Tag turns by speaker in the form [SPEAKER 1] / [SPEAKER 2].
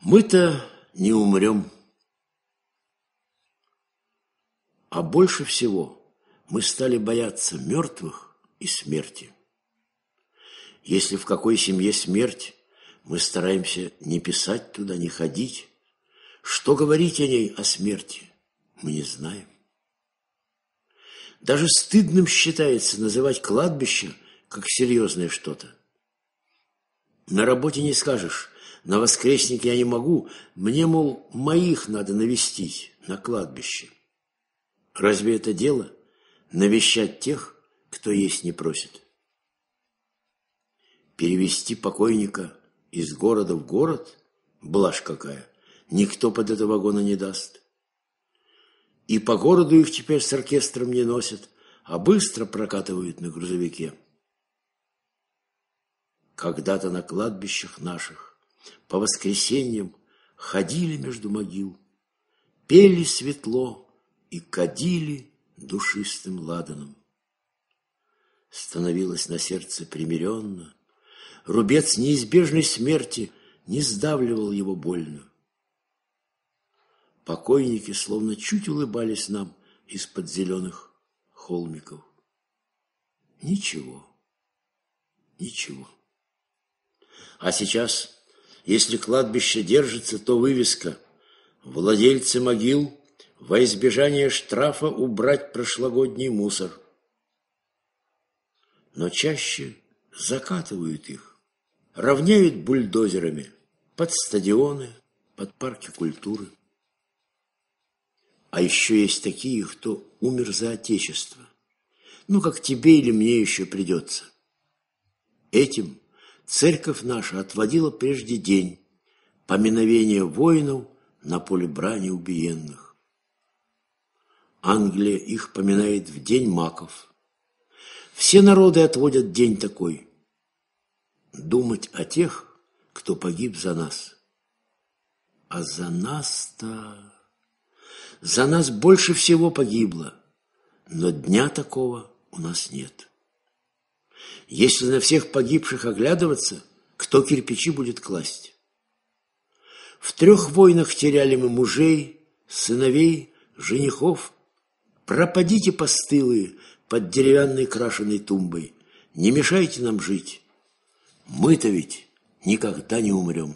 [SPEAKER 1] Мы-то не умрем. А больше всего мы стали бояться мертвых и смерти. Если в какой семье смерть, мы стараемся не писать туда, не ходить. Что говорить о ней, о смерти, мы не знаем. Даже стыдным считается называть кладбище как серьезное что-то. На работе не скажешь, на воскресник я не могу, мне, мол, моих надо навестить на кладбище. Разве это дело навещать тех, кто есть не просит? Перевести покойника из города в город – блажь какая, никто под это вагона не даст. И по городу их теперь с оркестром не носят, а быстро прокатывают на грузовике. Когда-то на кладбищах наших по воскресеньям ходили между могил, пели светло и кадили душистым ладаном. Становилось на сердце примиренно, рубец неизбежной смерти не сдавливал его больно. Покойники словно чуть улыбались нам из-под зеленых холмиков. Ничего, ничего. А сейчас, если кладбище держится, то вывеска «Владельцы могил во избежание штрафа убрать прошлогодний мусор». Но чаще закатывают их, равняют бульдозерами под стадионы, под парки культуры. А еще есть такие, кто умер за Отечество. Ну, как тебе или мне еще придется. Этим церковь наша отводила прежде день поминовения воинов на поле брани убиенных. Англия их поминает в день маков. Все народы отводят день такой. Думать о тех, кто погиб за нас. А за нас-то... За нас больше всего погибло, но дня такого у нас нет. Если на всех погибших оглядываться, кто кирпичи будет класть? В трех войнах теряли мы мужей, сыновей, женихов. Пропадите постылые под деревянной крашеной тумбой. Не мешайте нам жить. Мы-то ведь никогда не умрем.